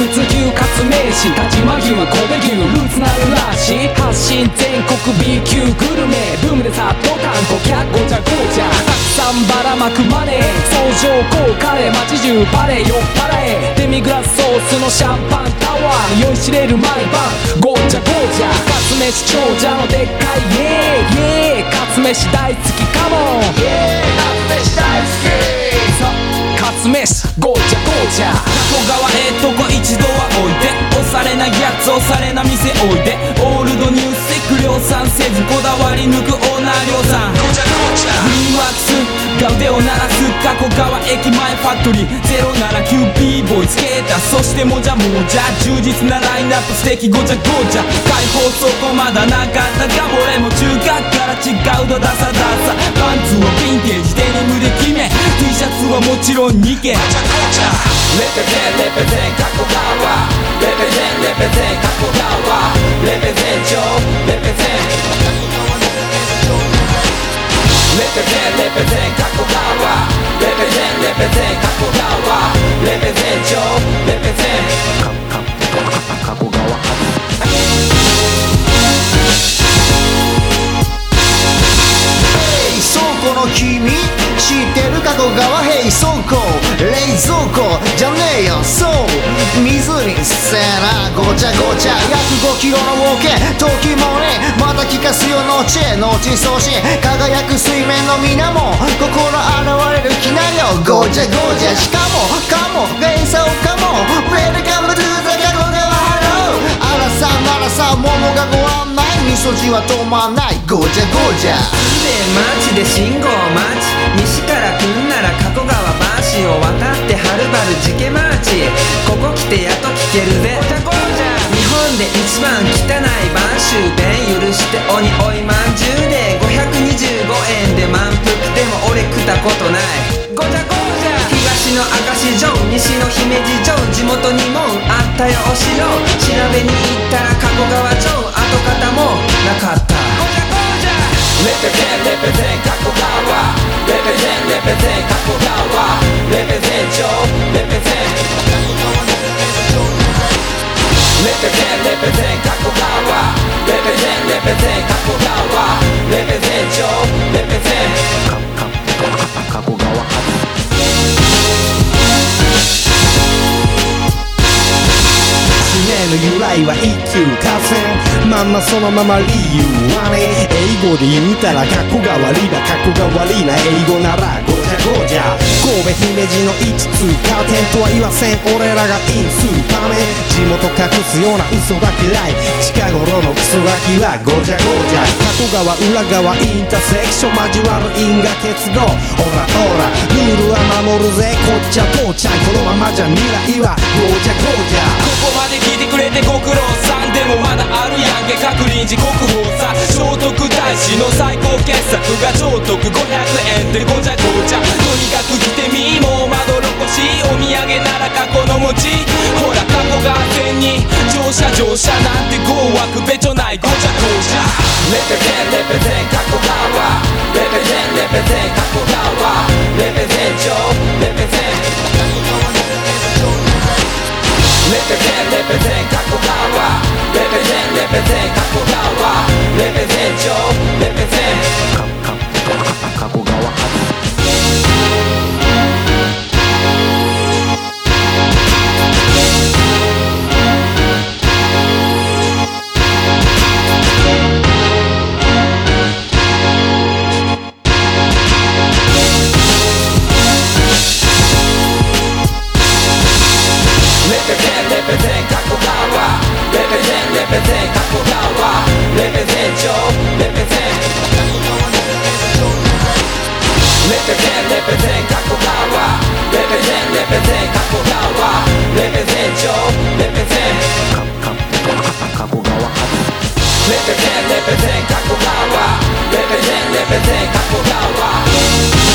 名物牛カツ飯立ち間牛神戸牛ルーツなるらしい発信全国 B 級グルメブームでさっと観光客ごちゃごちゃたくさんばらまくマネー相乗効果で街中バレ酔っ払えデミグラスソースのシャンパンタワー酔いしれる毎晩ごちゃごちゃカツ飯長者のでっかいイエーイエーイカツ飯大好きカモン。イエーイカツ飯大好きそうカツ飯ごちゃごちゃ加古川へとこ一度は置いて押されなやつ押されな店置いてオールドニュースで量産せずこだわり抜くオーナー量産ごちゃごちゃフリーワークスが腕を鳴らす加古川駅前ファクトリー。079B ボーイスケーターそしてもじゃもじゃ充実なラインナップ素敵ごちゃごちゃ解放そこまだなかったか。俺も中学から違うとダサはもちろん2件レペゼンレペゼン過去川レペゼンレペゼン過去川レペゼン上レペゼンレペゼンレペゼン過去川レペゼンレペゼン過去川レペゼン上レペゼン過去川倉庫の君知ってる加古川倉庫冷蔵庫じゃねえよそう水にせなごちゃごちゃ約5キロのウォーケ時もねまた聞かすよ後へ後送信輝く水面の水面心現れる気なよごちゃごちゃしかもかもが餌をかも Welcome to the 加古川ハローあらさならさ桃がご案内味噌汁は止まんないごちゃごちゃで町で信号待ち。西から来んなら加古川橋を渡ってはるばるジケマーチここ来てやっと聞けるぜ。日本で一番汚い晩秋弁許して鬼追いまんじゅうで。525円で満腹。でも俺食ったことない。ごちゃごちゃ。東の明石城西の姫路城地元にもあったよ。お城。調べに行ったら加古川城。跡形もなかった。ごちゃごちゃ。レペゼンレペゼン過去川。レペゼンレペゼン過去川レペゼン上レペゼンレペゼンレペゼン過去川レペゼンレペゼン過去川レペゼン上レペゼン過去川地名の由来は一級河川まんまそのまま理由はね英語で言うたらかっこが悪いなかっこが悪いな英語ならごちゃごちゃ神戸姫路の一通加点とは言わせん俺らが因数ため地元隠すような嘘が嫌い。近頃のクソガキはごちゃごちゃ。加古川裏側インターセクション交わる因果結合ほらほらルールは守るぜこっちゃ父ちゃ。んこのままじゃ未来はごちゃごちゃ。ここまで聞いてくれてご苦労さんでもまだあるやんけ確認時国宝さ。聖徳太子の最高傑作が超得500円でごちゃ車乗車なんて豪枠べちょないごちゃごちゃレペゼンレペゼン過去川レペゼンレペゼン過去川レペゼン上レペゼンレペゼンレペゼン過去川レペゼンレペゼン過去川レペゼン上レペゼン過去川レペゼンレペゼン過去川レペゼン上レペゼンレペゼンレペゼン過去川レペゼンレペゼン過去川レペゼン上レペゼン。過去川レペゼンレペゼン過去川レペゼンレペゼン過去川